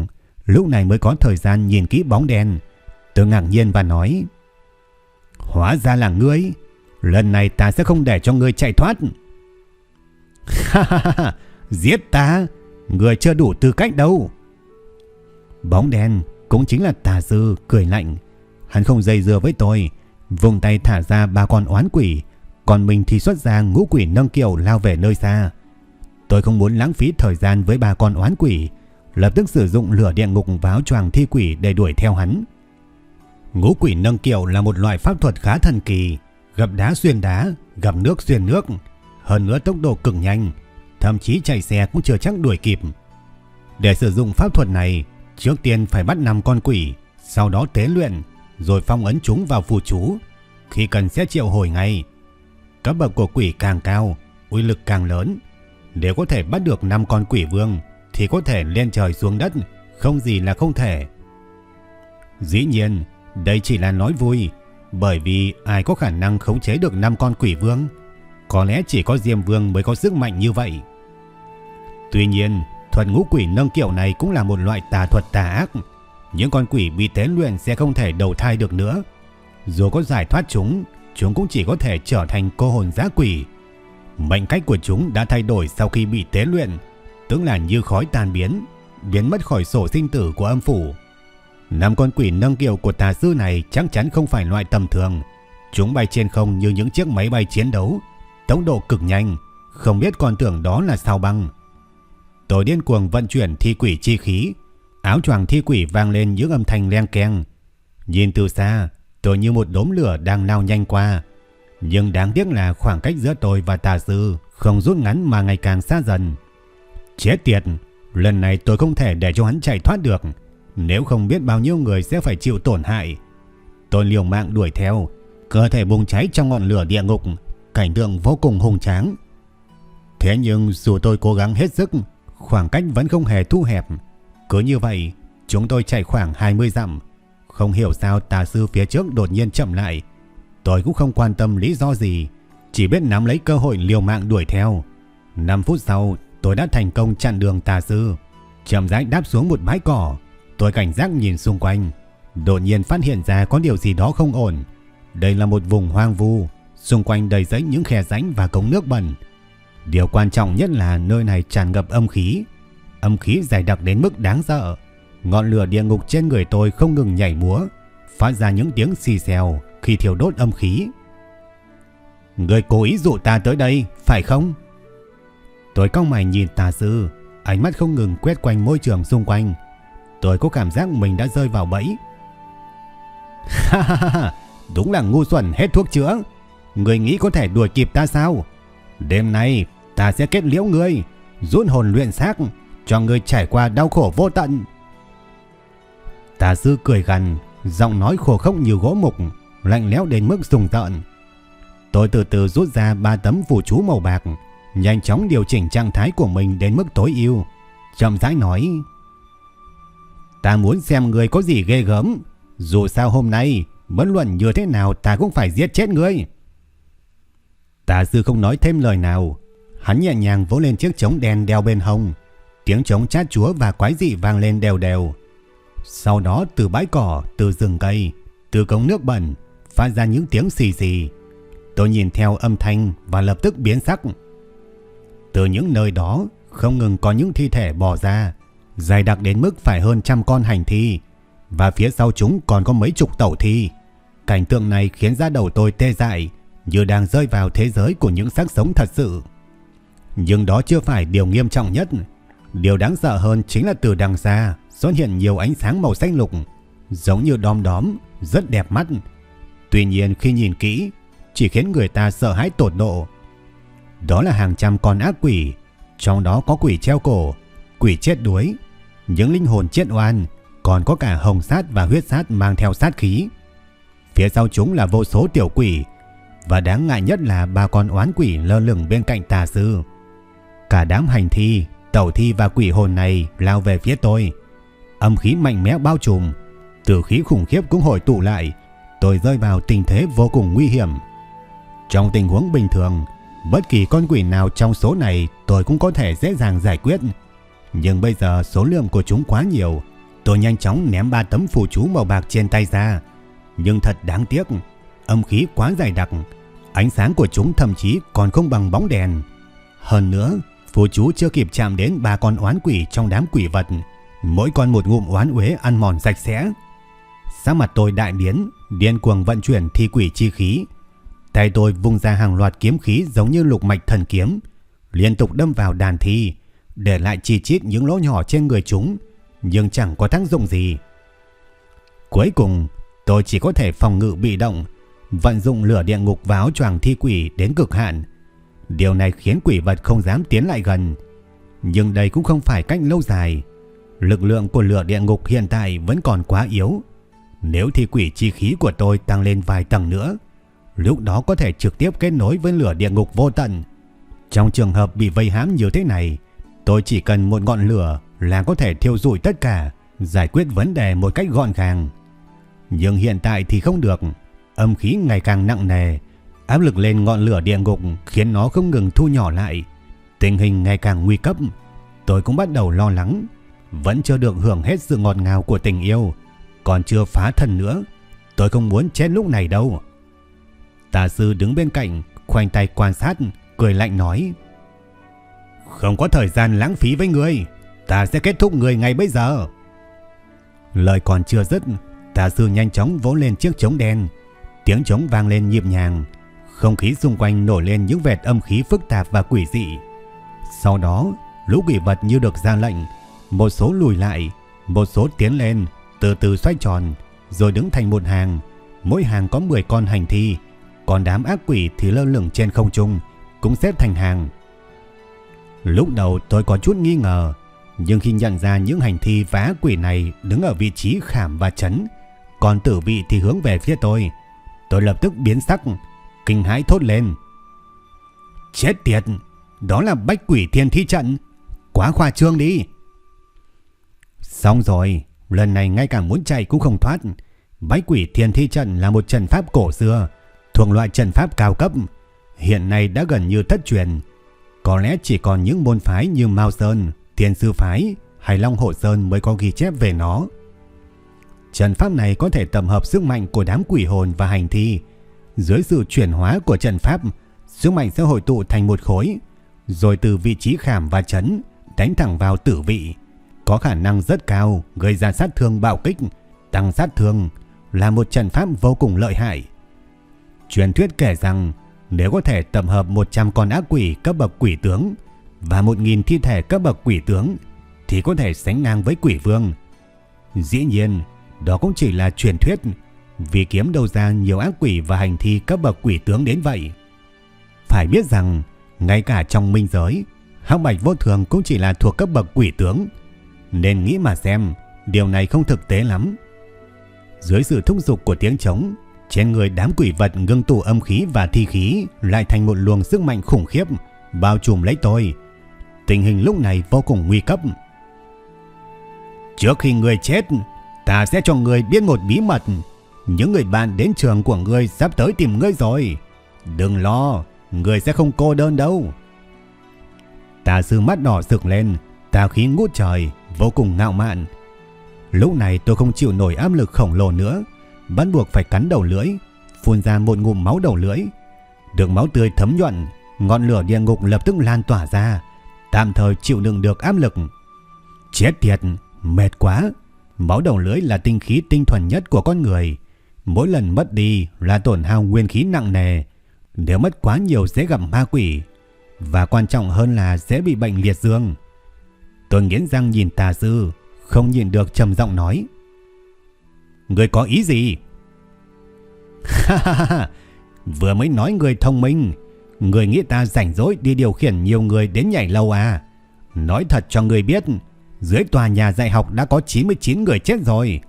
lúc này mới có thời gian nhìn kỹ bóng đen. Tôi ngạc nhiên và nói, Hóa ra là ngươi, lần này ta sẽ không để cho ngươi chạy thoát. Ha ha ha, giết ta, ngươi chưa đủ tư cách đâu. Bóng đen cũng chính là tà sư cười lạnh. Hắn không dây dưa với tôi, vùng tay thả ra ba con oán quỷ, còn mình thì xuất ra ngũ quỷ nâng kiệu lao về nơi xa. Tôi không muốn lãng phí thời gian với ba con oán quỷ, lập tức sử dụng lửa địa ngục váo choàng thi quỷ để đuổi theo hắn. Ngũ quỷ nâng kiệu là một loại pháp thuật khá thần kỳ, gặp đá xuyên đá, gặp nước xuyên nước, hơn nữa tốc độ cực nhanh, thậm chí chạy xe cũng chưa chắc đuổi kịp. Để sử dụng pháp thuật này, trước tiên phải bắt 5 con quỷ, sau đó tế luyện, rồi phong ấn chúng vào phù chú, khi cần sẽ triệu hồi ngay. Cấp bậc của quỷ càng cao, uy lực càng lớn. Nếu có thể bắt được 5 con quỷ vương thì có thể lên trời xuống đất, không gì là không thể. Dĩ nhiên, đây chỉ là nói vui, bởi vì ai có khả năng khống chế được 5 con quỷ vương? Có lẽ chỉ có Diêm Vương mới có sức mạnh như vậy. Tuy nhiên, thuật ngũ quỷ nâng kiệu này cũng là một loại tà thuật tà ác. Những con quỷ bị tế luyện sẽ không thể đầu thai được nữa. Dù có giải thoát chúng, chúng cũng chỉ có thể trở thành cô hồn giá quỷ. Mệnh cách của chúng đã thay đổi sau khi bị tế luyện, tức là như khói tan biến, biến mất khỏi sổ sinh tử của âm phủ. Năm con quỷ nâng kiệu của tà sư này chắc chắn không phải loại tầm thường. Chúng bay trên không như những chiếc máy bay chiến đấu, tốc độ cực nhanh, không biết còn tưởng đó là sao băng. Tôi điên cuồng vận chuyển thi quỷ chi khí, áo choàng thi quỷ vang lên những âm thanh len keng. Nhìn từ xa, tôi như một đốm lửa đang lao nhanh qua. Nhưng đáng tiếc là khoảng cách giữa tôi và tà sư không rút ngắn mà ngày càng xa dần. Chết tiệt, lần này tôi không thể để cho hắn chạy thoát được. Nếu không biết bao nhiêu người sẽ phải chịu tổn hại. Tôi liều mạng đuổi theo, cơ thể bùng cháy trong ngọn lửa địa ngục, cảnh tượng vô cùng hùng tráng. Thế nhưng dù tôi cố gắng hết sức, khoảng cách vẫn không hề thu hẹp. Cứ như vậy, chúng tôi chạy khoảng 20 dặm. Không hiểu sao tà sư phía trước đột nhiên chậm lại. Tôi cũng không quan tâm lý do gì, chỉ biết nắm lấy cơ hội liều mạng đuổi theo. 5 phút sau, tôi đã thành công chặn đường tà sư. Chậm rãi đáp xuống một bãi cỏ, tôi cảnh giác nhìn xung quanh. Đột nhiên phát hiện ra có điều gì đó không ổn. Đây là một vùng hoang vu, xung quanh đầy rẫy những khe rãnh và cống nước bẩn. Điều quan trọng nhất là nơi này tràn ngập âm khí. Âm khí dày đặc đến mức đáng sợ. Ngọn lửa địa ngục trên người tôi không ngừng nhảy múa, phát ra những tiếng xì xèo khi thiêu đốt âm khí. Người cố ý dụ ta tới đây, phải không? Tôi cong mày nhìn tà sư, ánh mắt không ngừng quét quanh môi trường xung quanh. Tôi có cảm giác mình đã rơi vào bẫy. Ha ha ha, đúng là ngu xuẩn hết thuốc chữa. Người nghĩ có thể đuổi kịp ta sao? Đêm nay ta sẽ kết liễu ngươi, rút hồn luyện xác, cho ngươi trải qua đau khổ vô tận. Tà sư cười gằn, giọng nói khổ khốc như gỗ mục, lạnh lẽo đến mức sùng tợn. Tôi từ từ rút ra ba tấm phù chú màu bạc, nhanh chóng điều chỉnh trạng thái của mình đến mức tối ưu. Chậm rãi nói: "Ta muốn xem ngươi có gì ghê gớm, dù sao hôm nay, bất luận như thế nào ta cũng phải giết chết ngươi." Tà sư không nói thêm lời nào, hắn nhẹ nhàng vỗ lên chiếc trống đen đeo bên hông, tiếng trống chát chúa và quái dị vang lên đều đều. Sau đó từ bãi cỏ, từ rừng cây, từ cống nước bẩn phát ra những tiếng xì xì. Tôi nhìn theo âm thanh và lập tức biến sắc. Từ những nơi đó không ngừng có những thi thể bò ra, dày đặc đến mức phải hơn trăm con hành thi, và phía sau chúng còn có mấy chục tẩu thi. Cảnh tượng này khiến da đầu tôi tê dại, như đang rơi vào thế giới của những xác sống thật sự. Nhưng đó chưa phải điều nghiêm trọng nhất. Điều đáng sợ hơn chính là từ đằng xa xuất hiện nhiều ánh sáng màu xanh lục, giống như đom đóm, rất đẹp mắt. Tuy nhiên khi nhìn kỹ, chỉ khiến người ta sợ hãi tột độ. Đó là hàng trăm con ác quỷ, trong đó có quỷ treo cổ, quỷ chết đuối, những linh hồn chết oan, còn có cả hồng sát và huyết sát mang theo sát khí. Phía sau chúng là vô số tiểu quỷ, và đáng ngại nhất là ba con oán quỷ lơ lửng bên cạnh tà sư. Cả đám hành thi, tẩu thi và quỷ hồn này lao về phía tôi. Âm khí mạnh mẽ bao trùm, tử khí khủng khiếp cũng hồi tụ lại. Tôi rơi vào tình thế vô cùng nguy hiểm. Trong tình huống bình thường, bất kỳ con quỷ nào trong số này tôi cũng có thể dễ dàng giải quyết. Nhưng bây giờ số lượng của chúng quá nhiều, tôi nhanh chóng ném ba tấm phù chú màu bạc trên tay ra. Nhưng thật đáng tiếc, âm khí quá dày đặc, ánh sáng của chúng thậm chí còn không bằng bóng đèn. Hơn nữa, phù chú chưa kịp chạm đến ba con oán quỷ trong đám quỷ vật, mỗi con một ngụm oán uế ăn mòn sạch sẽ. Sắc mặt tôi đại biến, điên cuồng vận chuyển thi quỷ chi khí. Tay tôi vung ra hàng loạt kiếm khí giống như lục mạch thần kiếm, liên tục đâm vào đàn thi, để lại chi chít những lỗ nhỏ trên người chúng, nhưng chẳng có tác dụng gì. Cuối cùng, tôi chỉ có thể phòng ngự bị động, vận dụng lửa địa ngục vào choàng thi quỷ đến cực hạn. Điều này khiến quỷ vật không dám tiến lại gần. Nhưng đây cũng không phải cách lâu dài. Lực lượng của lửa địa ngục hiện tại vẫn còn quá yếu. Nếu thi quỷ chi khí của tôi tăng lên vài tầng nữa, lúc đó có thể trực tiếp kết nối với lửa địa ngục vô tận. Trong trường hợp bị vây hãm như thế này, tôi chỉ cần một ngọn lửa là có thể thiêu rụi tất cả, giải quyết vấn đề một cách gọn gàng. Nhưng hiện tại thì không được âm khí ngày càng nặng nề, áp lực lên ngọn lửa địa ngục khiến nó không ngừng thu nhỏ lại. Tình hình ngày càng nguy cấp, tôi cũng bắt đầu lo lắng, vẫn chưa được hưởng hết sự ngọt ngào của tình yêu, còn chưa phá thân nữa, tôi không muốn chết lúc này đâu. Tà sư đứng bên cạnh, khoanh tay quan sát, cười lạnh nói: "Không có thời gian lãng phí với người, ta sẽ kết thúc người ngay bây giờ." Lời còn chưa dứt, tà sư nhanh chóng vỗ lên chiếc trống đen, Tiếng trống vang lên nhịp nhàng, không khí xung quanh nổi lên những vệt âm khí phức tạp và quỷ dị. Sau đó, lũ quỷ vật như được ra lệnh, một số lùi lại, một số tiến lên, từ từ xoay tròn, rồi đứng thành một hàng. Mỗi hàng có 10 con hành thi, còn đám ác quỷ thì lơ lửng trên không trung, cũng xếp thành hàng. Lúc đầu tôi có chút nghi ngờ, nhưng khi nhận ra những hành thi và ác quỷ này đứng ở vị trí khảm và chấn, còn tử vị thì hướng về phía tôi, tôi lập tức biến sắc, kinh hãi thốt lên. Chết tiệt, đó là bách quỷ thiên thi trận, quá khoa trương đi. Xong rồi, lần này ngay cả muốn chạy cũng không thoát. Bách quỷ thiên thi trận là một trận pháp cổ xưa, thuộc loại trận pháp cao cấp, hiện nay đã gần như thất truyền. Có lẽ chỉ còn những môn phái như Mao Sơn, Thiên Sư Phái hay Long Hộ Sơn mới có ghi chép về nó. Trận pháp này có thể tập hợp sức mạnh của đám quỷ hồn và hành thi. Dưới sự chuyển hóa của trận pháp, sức mạnh sẽ hội tụ thành một khối, rồi từ vị trí khảm và chấn đánh thẳng vào tử vị. Có khả năng rất cao gây ra sát thương bạo kích, tăng sát thương là một trận pháp vô cùng lợi hại. Truyền thuyết kể rằng nếu có thể tập hợp 100 con ác quỷ cấp bậc quỷ tướng và 1.000 thi thể cấp bậc quỷ tướng thì có thể sánh ngang với quỷ vương. Dĩ nhiên, đó cũng chỉ là truyền thuyết vì kiếm đâu ra nhiều ác quỷ và hành thi cấp bậc quỷ tướng đến vậy. Phải biết rằng, ngay cả trong minh giới, hắc bạch vô thường cũng chỉ là thuộc cấp bậc quỷ tướng. Nên nghĩ mà xem, điều này không thực tế lắm. Dưới sự thúc giục của tiếng trống, trên người đám quỷ vật ngưng tụ âm khí và thi khí lại thành một luồng sức mạnh khủng khiếp, bao trùm lấy tôi. Tình hình lúc này vô cùng nguy cấp. Trước khi người chết, ta sẽ cho người biết một bí mật. Những người bạn đến trường của ngươi sắp tới tìm ngươi rồi. Đừng lo, người sẽ không cô đơn đâu. Tà sư mắt đỏ rực lên, tà khí ngút trời, vô cùng ngạo mạn. Lúc này tôi không chịu nổi áp lực khổng lồ nữa, bắt buộc phải cắn đầu lưỡi, phun ra một ngụm máu đầu lưỡi. Được máu tươi thấm nhuận, ngọn lửa địa ngục lập tức lan tỏa ra, tạm thời chịu đựng được áp lực. Chết tiệt, mệt quá. Máu đầu lưỡi là tinh khí tinh thuần nhất của con người. Mỗi lần mất đi là tổn hao nguyên khí nặng nề. Nếu mất quá nhiều sẽ gặp ma quỷ. Và quan trọng hơn là sẽ bị bệnh liệt dương. Tôi nghiến răng nhìn tà sư, không nhìn được trầm giọng nói. Người có ý gì? Ha ha ha, vừa mới nói người thông minh, người nghĩ ta rảnh rỗi đi điều khiển nhiều người đến nhảy lâu à? Nói thật cho người biết, dưới tòa nhà dạy học đã có 99 người chết rồi.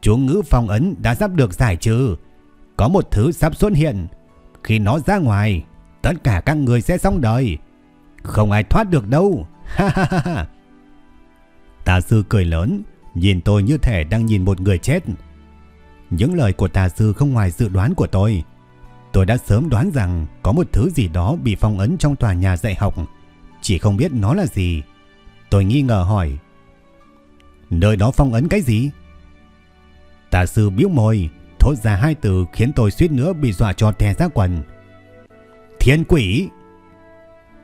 Chú ngữ phong ấn đã sắp được giải trừ. Có một thứ sắp xuất hiện. Khi nó ra ngoài, tất cả các người sẽ xong đời. Không ai thoát được đâu. Ha ha ha ha. Tà sư cười lớn, nhìn tôi như thể đang nhìn một người chết. Những lời của tà sư không ngoài dự đoán của tôi. Tôi đã sớm đoán rằng có một thứ gì đó bị phong ấn trong tòa nhà dạy học. Chỉ không biết nó là gì. Tôi nghi ngờ hỏi. Nơi đó phong ấn cái gì? Tà sư biểu môi, thốt ra hai từ khiến tôi suýt nữa bị dọa cho thè ra quần. Thiên quỷ!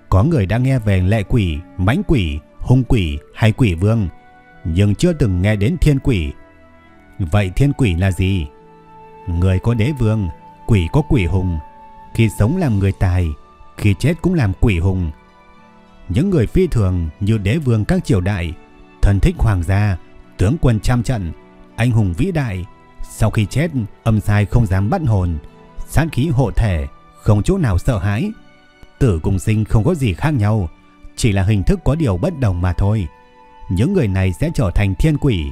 Có người đã nghe về lệ quỷ, mãnh quỷ, hung quỷ hay quỷ vương, nhưng chưa từng nghe đến thiên quỷ. Vậy thiên quỷ là gì? Người có đế vương, quỷ có quỷ hùng. Khi sống làm người tài, khi chết cũng làm quỷ hùng. Những người phi thường như đế vương các triều đại, thần thích hoàng gia, tướng quân trăm trận, anh hùng vĩ đại. Sau khi chết, âm sai không dám bắt hồn, sát khí hộ thể, không chỗ nào sợ hãi. Tử cùng sinh không có gì khác nhau, chỉ là hình thức có điều bất đồng mà thôi. Những người này sẽ trở thành thiên quỷ.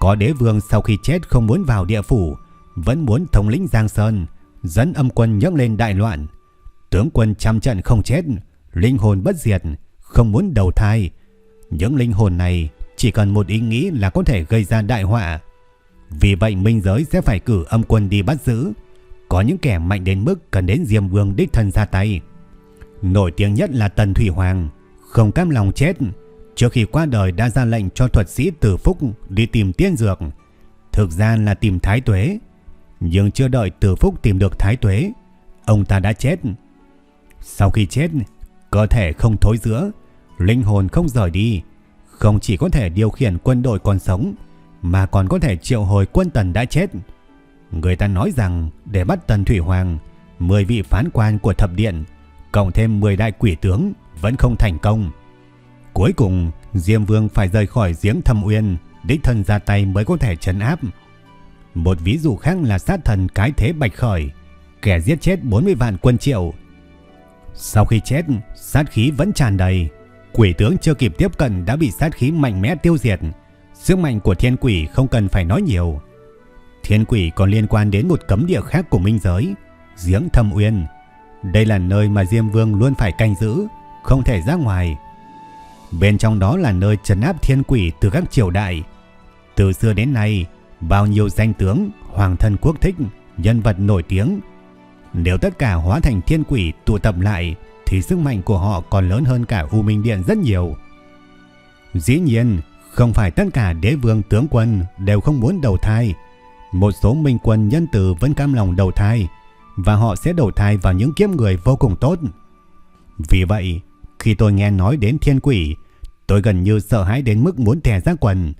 Có đế vương sau khi chết không muốn vào địa phủ, vẫn muốn thống lĩnh Giang Sơn, dẫn âm quân nhấc lên đại loạn. Tướng quân trăm trận không chết, linh hồn bất diệt, không muốn đầu thai. Những linh hồn này chỉ cần một ý nghĩ là có thể gây ra đại họa. Vì vậy minh giới sẽ phải cử âm quân đi bắt giữ. Có những kẻ mạnh đến mức cần đến Diêm Vương đích thân ra tay. Nổi tiếng nhất là Tần Thủy Hoàng, không cam lòng chết. Trước khi qua đời đã ra lệnh cho thuật sĩ Tử Phúc đi tìm tiên dược. Thực ra là tìm Thái Tuế. Nhưng chưa đợi Tử Phúc tìm được Thái Tuế, ông ta đã chết. Sau khi chết, cơ thể không thối giữa, linh hồn không rời đi, không chỉ có thể điều khiển quân đội còn sống, mà còn có thể triệu hồi quân tần đã chết. Người ta nói rằng để bắt Tần Thủy Hoàng, 10 vị phán quan của thập điện, cộng thêm 10 đại quỷ tướng vẫn không thành công. Cuối cùng, Diêm Vương phải rời khỏi giếng thâm uyên, đích thân ra tay mới có thể trấn áp. Một ví dụ khác là sát thần cái thế bạch khởi, kẻ giết chết 40 vạn quân triệu. Sau khi chết, sát khí vẫn tràn đầy, quỷ tướng chưa kịp tiếp cận đã bị sát khí mạnh mẽ tiêu diệt. Sức mạnh của thiên quỷ không cần phải nói nhiều. Thiên quỷ còn liên quan đến một cấm địa khác của minh giới, giếng thâm uyên. Đây là nơi mà Diêm Vương luôn phải canh giữ, không thể ra ngoài. Bên trong đó là nơi trấn áp thiên quỷ từ các triều đại. Từ xưa đến nay, bao nhiêu danh tướng, hoàng thân quốc thích, nhân vật nổi tiếng. Nếu tất cả hóa thành thiên quỷ tụ tập lại, thì sức mạnh của họ còn lớn hơn cả U Minh Điện rất nhiều. Dĩ nhiên, không phải tất cả đế vương tướng quân đều không muốn đầu thai. Một số minh quân nhân từ vẫn cam lòng đầu thai, và họ sẽ đầu thai vào những kiếp người vô cùng tốt. Vì vậy, khi tôi nghe nói đến thiên quỷ, tôi gần như sợ hãi đến mức muốn tè ra quần.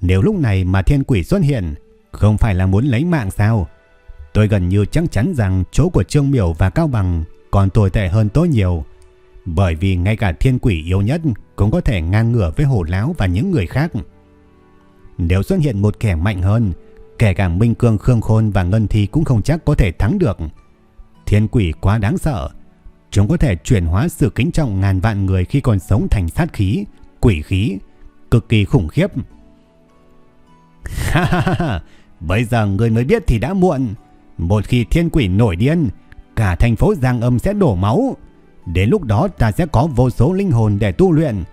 Nếu lúc này mà thiên quỷ xuất hiện, không phải là muốn lấy mạng sao? Tôi gần như chắc chắn rằng chỗ của Trương Miểu và Cao Bằng còn tồi tệ hơn tôi nhiều. Bởi vì ngay cả thiên quỷ yếu nhất cũng có thể ngang ngửa với hổ láo và những người khác. Nếu xuất hiện một kẻ mạnh hơn, kể cả Minh Cương Khương Khôn và Ngân Thi cũng không chắc có thể thắng được. Thiên quỷ quá đáng sợ. Chúng có thể chuyển hóa sự kính trọng ngàn vạn người khi còn sống thành sát khí, quỷ khí, cực kỳ khủng khiếp. Ha ha ha, bây giờ người mới biết thì đã muộn. Một khi thiên quỷ nổi điên, cả thành phố Giang Âm sẽ đổ máu. Đến lúc đó ta sẽ có vô số linh hồn để tu luyện.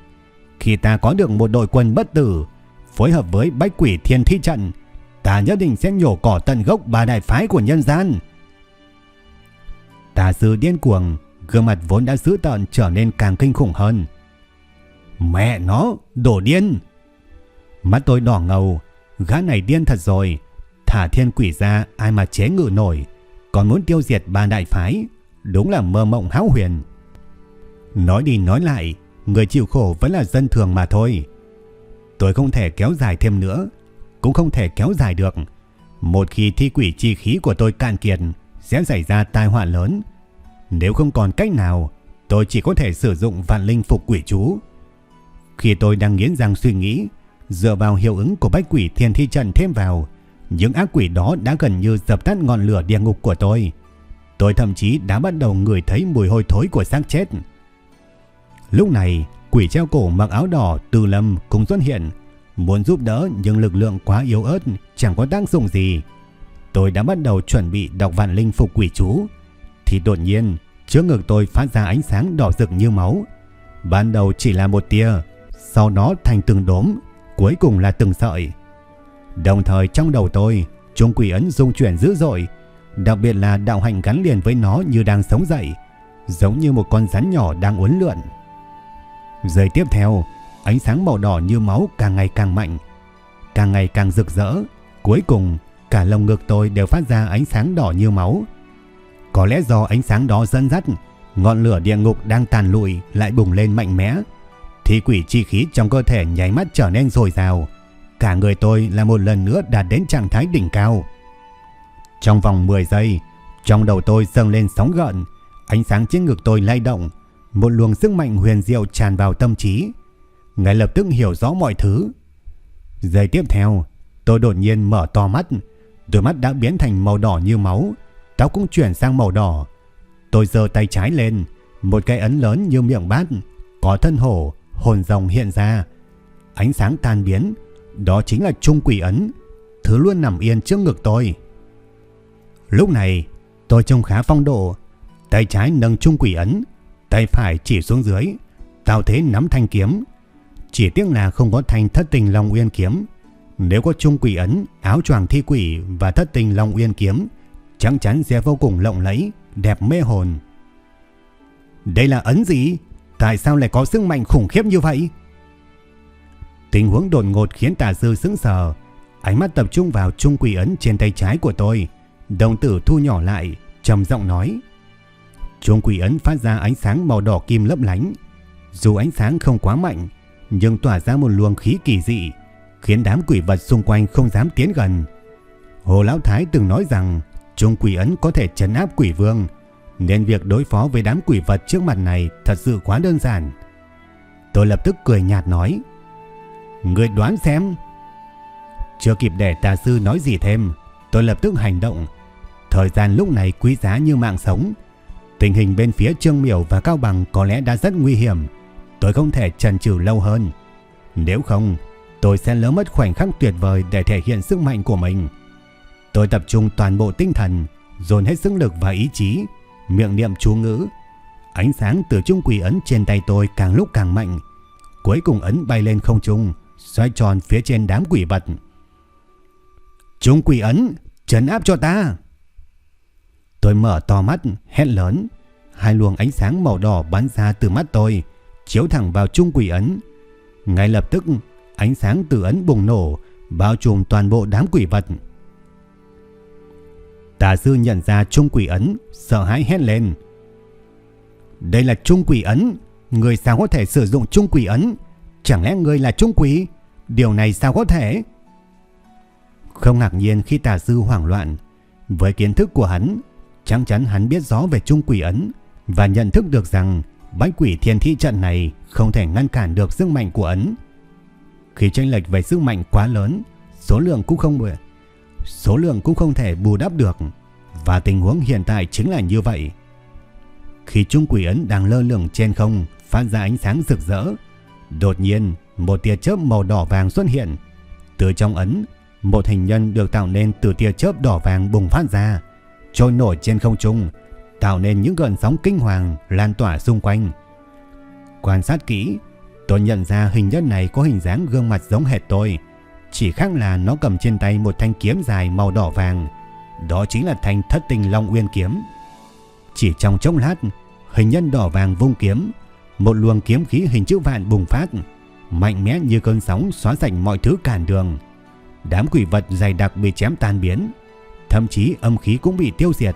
Khi ta có được một đội quân bất tử, phối hợp với bách quỷ thiên thi trận, ta nhất định sẽ nhổ cỏ tận gốc ba đại phái của nhân gian. Tà sư điên cuồng, gương mặt vốn đã dữ tợn trở nên càng kinh khủng hơn. Mẹ nó, đổ điên! Mắt tôi đỏ ngầu, gã này điên thật rồi. Thả thiên quỷ ra ai mà chế ngự nổi, còn muốn tiêu diệt ba đại phái, đúng là mơ mộng hão huyền. Nói đi nói lại, người chịu khổ vẫn là dân thường mà thôi. Tôi không thể kéo dài thêm nữa, cũng không thể kéo dài được. Một khi thi quỷ chi khí của tôi cạn kiệt, sẽ xảy ra tai họa lớn. Nếu không còn cách nào, tôi chỉ có thể sử dụng vạn linh phục quỷ chú. Khi tôi đang nghiến răng suy nghĩ, dựa vào hiệu ứng của bách quỷ thiên thi trận thêm vào, những ác quỷ đó đã gần như dập tắt ngọn lửa địa ngục của tôi. Tôi thậm chí đã bắt đầu ngửi thấy mùi hôi thối của xác chết. Lúc này, quỷ treo cổ mặc áo đỏ từ lâm cũng xuất hiện, muốn giúp đỡ nhưng lực lượng quá yếu ớt, chẳng có tác dụng gì. Tôi đã bắt đầu chuẩn bị đọc vạn linh phục quỷ chú, thì đột nhiên, trước ngực tôi phát ra ánh sáng đỏ rực như máu. Ban đầu chỉ là một tia, sau đó thành từng đốm, cuối cùng là từng sợi. Đồng thời trong đầu tôi, chúng quỷ ấn dung chuyển dữ dội, đặc biệt là đạo hành gắn liền với nó như đang sống dậy, giống như một con rắn nhỏ đang uốn lượn. Giây tiếp theo, ánh sáng màu đỏ như máu càng ngày càng mạnh, càng ngày càng rực rỡ. Cuối cùng, cả lồng ngực tôi đều phát ra ánh sáng đỏ như máu. Có lẽ do ánh sáng đó dẫn dắt, ngọn lửa địa ngục đang tàn lụi lại bùng lên mạnh mẽ. Thì quỷ chi khí trong cơ thể nháy mắt trở nên dồi dào. Cả người tôi là một lần nữa đạt đến trạng thái đỉnh cao. Trong vòng 10 giây, trong đầu tôi dâng lên sóng gợn, ánh sáng trên ngực tôi lay động, một luồng sức mạnh huyền diệu tràn vào tâm trí. Ngay lập tức hiểu rõ mọi thứ. Giây tiếp theo, tôi đột nhiên mở to mắt, đôi mắt đã biến thành màu đỏ như máu, tóc cũng chuyển sang màu đỏ. Tôi giơ tay trái lên, một cái ấn lớn như miệng bát, có thân hổ, hồn rồng hiện ra. Ánh sáng tan biến, đó chính là trung quỷ ấn, thứ luôn nằm yên trước ngực tôi. Lúc này, tôi trông khá phong độ, tay trái nâng trung quỷ ấn, tay phải chỉ xuống dưới, tạo thế nắm thanh kiếm. Chỉ tiếc là không có thanh thất tình Long Uyên kiếm. Nếu có trung quỷ ấn, áo choàng thi quỷ và thất tình Long Uyên kiếm, chắc chắn sẽ vô cùng lộng lẫy, đẹp mê hồn. Đây là ấn gì? Tại sao lại có sức mạnh khủng khiếp như vậy? Tình huống đột ngột khiến tà sư sững sờ, ánh mắt tập trung vào trung quỷ ấn trên tay trái của tôi. Đồng tử thu nhỏ lại, trầm giọng nói: Trung quỷ ấn phát ra ánh sáng màu đỏ kim lấp lánh. Dù ánh sáng không quá mạnh, nhưng tỏa ra một luồng khí kỳ dị, khiến đám quỷ vật xung quanh không dám tiến gần. Hồ Lão Thái từng nói rằng Trung quỷ ấn có thể trấn áp quỷ vương, nên việc đối phó với đám quỷ vật trước mặt này thật sự quá đơn giản. Tôi lập tức cười nhạt nói. Người đoán xem. Chưa kịp để tà sư nói gì thêm, tôi lập tức hành động. Thời gian lúc này quý giá như mạng sống. Tình hình bên phía Trương Miểu và Cao Bằng có lẽ đã rất nguy hiểm. Tôi không thể chần chừ lâu hơn. Nếu không, tôi sẽ lỡ mất khoảnh khắc tuyệt vời để thể hiện sức mạnh của mình. Tôi tập trung toàn bộ tinh thần, dồn hết sức lực và ý chí, miệng niệm chú ngữ. Ánh sáng từ trung quỷ ấn trên tay tôi càng lúc càng mạnh. Cuối cùng ấn bay lên không trung, xoay tròn phía trên đám quỷ vật. Trung quỷ ấn, trấn áp cho ta. Tôi mở to mắt, hét lớn. Hai luồng ánh sáng màu đỏ bắn ra từ mắt tôi, chiếu thẳng vào trung quỷ ấn. Ngay lập tức, ánh sáng từ ấn bùng nổ, bao trùm toàn bộ đám quỷ vật. Tà sư nhận ra trung quỷ ấn, sợ hãi hét lên. Đây là trung quỷ ấn, người sao có thể sử dụng trung quỷ ấn? Chẳng lẽ người là trung quỷ? Điều này sao có thể? Không ngạc nhiên khi tà sư hoảng loạn. Với kiến thức của hắn, chắc chắn hắn biết rõ về trung quỷ ấn và nhận thức được rằng bách quỷ thiên thị trận này không thể ngăn cản được sức mạnh của ấn. Khi tranh lệch về sức mạnh quá lớn, số lượng cũng không số lượng cũng không thể bù đắp được và tình huống hiện tại chính là như vậy. Khi trung quỷ ấn đang lơ lửng trên không phát ra ánh sáng rực rỡ, đột nhiên một tia chớp màu đỏ vàng xuất hiện. Từ trong ấn, một hình nhân được tạo nên từ tia chớp đỏ vàng bùng phát ra, trôi nổi trên không trung, tạo nên những gợn sóng kinh hoàng lan tỏa xung quanh. Quan sát kỹ, tôi nhận ra hình nhân này có hình dáng gương mặt giống hệt tôi, chỉ khác là nó cầm trên tay một thanh kiếm dài màu đỏ vàng, đó chính là thanh thất tình Long Uyên kiếm. Chỉ trong chốc lát, hình nhân đỏ vàng vung kiếm, một luồng kiếm khí hình chữ vạn bùng phát, mạnh mẽ như cơn sóng xóa sạch mọi thứ cản đường. Đám quỷ vật dày đặc bị chém tan biến, thậm chí âm khí cũng bị tiêu diệt,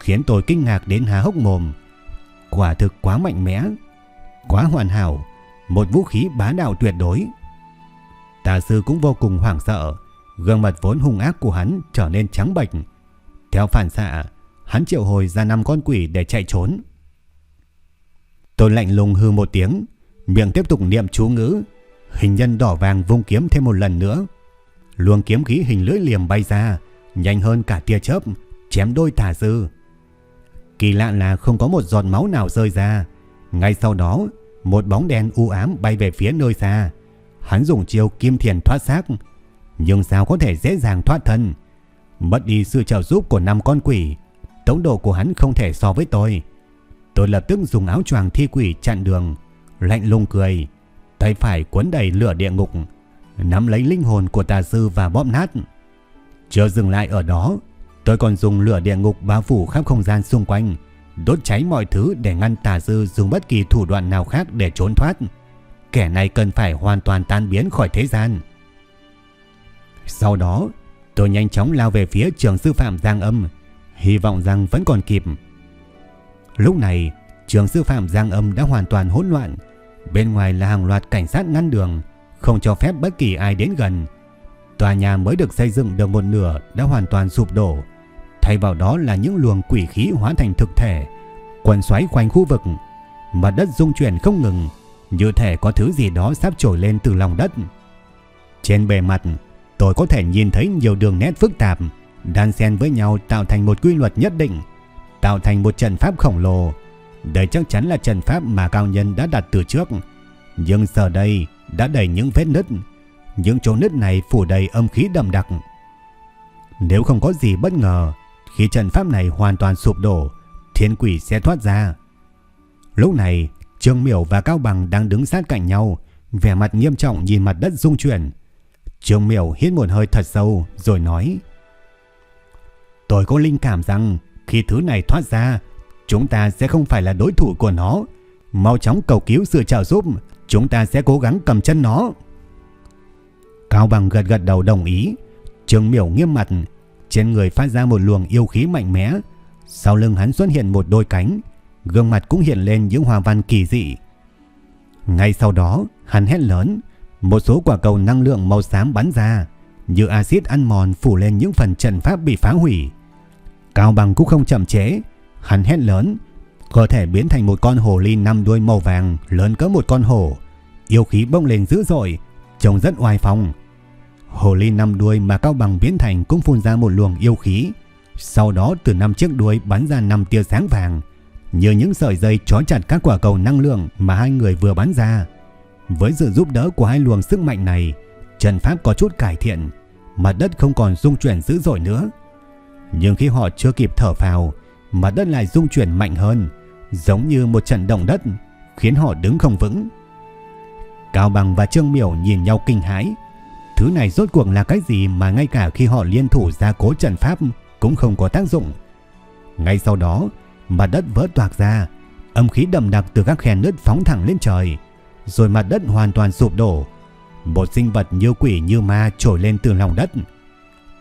khiến tôi kinh ngạc đến há hốc mồm. Quả thực quá mạnh mẽ, quá hoàn hảo, một vũ khí bá đạo tuyệt đối. Tà sư cũng vô cùng hoảng sợ, gương mặt vốn hung ác của hắn trở nên trắng bệch. Theo phản xạ, hắn triệu hồi ra năm con quỷ để chạy trốn. Tôi lạnh lùng hư một tiếng, miệng tiếp tục niệm chú ngữ, hình nhân đỏ vàng vung kiếm thêm một lần nữa. Luồng kiếm khí hình lưỡi liềm bay ra, nhanh hơn cả tia chớp, chém đôi tà dư Kỳ lạ là không có một giọt máu nào rơi ra. Ngay sau đó, một bóng đen u ám bay về phía nơi xa. Hắn dùng chiêu kim thiền thoát xác, nhưng sao có thể dễ dàng thoát thân. Mất đi sự trợ giúp của năm con quỷ, tốc độ của hắn không thể so với tôi. Tôi lập tức dùng áo choàng thi quỷ chặn đường, lạnh lùng cười, tay phải cuốn đầy lửa địa ngục, nắm lấy linh hồn của tà sư và bóp nát. Chưa dừng lại ở đó, tôi còn dùng lửa địa ngục bao phủ khắp không gian xung quanh, đốt cháy mọi thứ để ngăn tà sư dùng bất kỳ thủ đoạn nào khác để trốn thoát. Kẻ này cần phải hoàn toàn tan biến khỏi thế gian. Sau đó, tôi nhanh chóng lao về phía trường sư phạm Giang Âm, hy vọng rằng vẫn còn kịp. Lúc này, trường sư phạm Giang Âm đã hoàn toàn hỗn loạn. Bên ngoài là hàng loạt cảnh sát ngăn đường, không cho phép bất kỳ ai đến gần. Tòa nhà mới được xây dựng được một nửa đã hoàn toàn sụp đổ. Thay vào đó là những luồng quỷ khí hóa thành thực thể, quần xoáy quanh khu vực. Mặt đất rung chuyển không ngừng, như thể có thứ gì đó sắp trồi lên từ lòng đất. Trên bề mặt, tôi có thể nhìn thấy nhiều đường nét phức tạp, đan xen với nhau tạo thành một quy luật nhất định, tạo thành một trận pháp khổng lồ. Đây chắc chắn là trận pháp mà cao nhân đã đặt từ trước, nhưng giờ đây đã đầy những vết nứt. Những chỗ nứt này phủ đầy âm khí đậm đặc. Nếu không có gì bất ngờ, khi trận pháp này hoàn toàn sụp đổ, thiên quỷ sẽ thoát ra. Lúc này, Trương Miểu và Cao Bằng đang đứng sát cạnh nhau, vẻ mặt nghiêm trọng nhìn mặt đất rung chuyển. Trương Miểu hít một hơi thật sâu rồi nói: "Tôi có linh cảm rằng khi thứ này thoát ra, chúng ta sẽ không phải là đối thủ của nó. Mau chóng cầu cứu sự trợ giúp, chúng ta sẽ cố gắng cầm chân nó." Cao Bằng gật gật đầu đồng ý. Trương Miểu nghiêm mặt, trên người phát ra một luồng yêu khí mạnh mẽ, sau lưng hắn xuất hiện một đôi cánh, gương mặt cũng hiện lên những hoa văn kỳ dị. Ngay sau đó, hắn hét lớn, một số quả cầu năng lượng màu xám bắn ra, như axit ăn mòn phủ lên những phần trận pháp bị phá hủy. Cao Bằng cũng không chậm chế, Hắn hét lớn, cơ thể biến thành một con hồ ly năm đuôi màu vàng lớn cỡ một con hổ. Yêu khí bông lên dữ dội, trông rất oai phong. Hồ ly năm đuôi mà Cao Bằng biến thành cũng phun ra một luồng yêu khí. Sau đó từ năm chiếc đuôi bắn ra năm tia sáng vàng, như những sợi dây trói chặt các quả cầu năng lượng mà hai người vừa bắn ra. Với sự giúp đỡ của hai luồng sức mạnh này, trận pháp có chút cải thiện, mặt đất không còn rung chuyển dữ dội nữa. Nhưng khi họ chưa kịp thở phào, mặt đất lại rung chuyển mạnh hơn, giống như một trận động đất, khiến họ đứng không vững. Cao Bằng và Trương Miểu nhìn nhau kinh hãi. Thứ này rốt cuộc là cái gì mà ngay cả khi họ liên thủ ra cố trận pháp cũng không có tác dụng. Ngay sau đó, mặt đất vỡ toạc ra, âm khí đậm đặc từ các khe nứt phóng thẳng lên trời, rồi mặt đất hoàn toàn sụp đổ. Một sinh vật như quỷ như ma trồi lên từ lòng đất.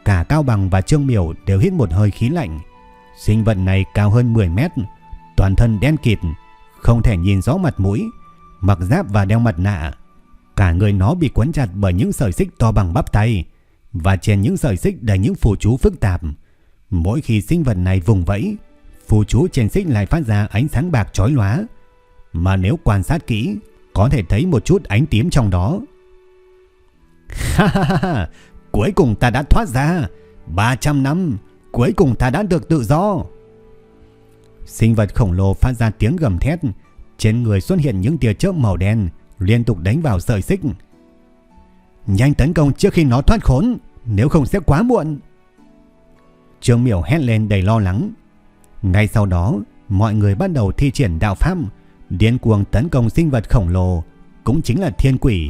Cả Cao Bằng và Trương Miểu đều hít một hơi khí lạnh. Sinh vật này cao hơn 10 mét, toàn thân đen kịt, không thể nhìn rõ mặt mũi, mặc giáp và đeo mặt nạ. Cả người nó bị quấn chặt bởi những sợi xích to bằng bắp tay, và trên những sợi xích đầy những phù chú phức tạp. Mỗi khi sinh vật này vùng vẫy, phù chú trên xích lại phát ra ánh sáng bạc chói lóa. Mà nếu quan sát kỹ, có thể thấy một chút ánh tím trong đó. Ha ha ha, cuối cùng ta đã thoát ra. 300 năm, cuối cùng ta đã được tự do. Sinh vật khổng lồ phát ra tiếng gầm thét, trên người xuất hiện những tia chớp màu đen, liên tục đánh vào sợi xích. Nhanh tấn công trước khi nó thoát khốn, nếu không sẽ quá muộn. Trương Miểu hét lên đầy lo lắng. Ngay sau đó, mọi người bắt đầu thi triển đạo pháp, điên cuồng tấn công sinh vật khổng lồ, cũng chính là thiên quỷ.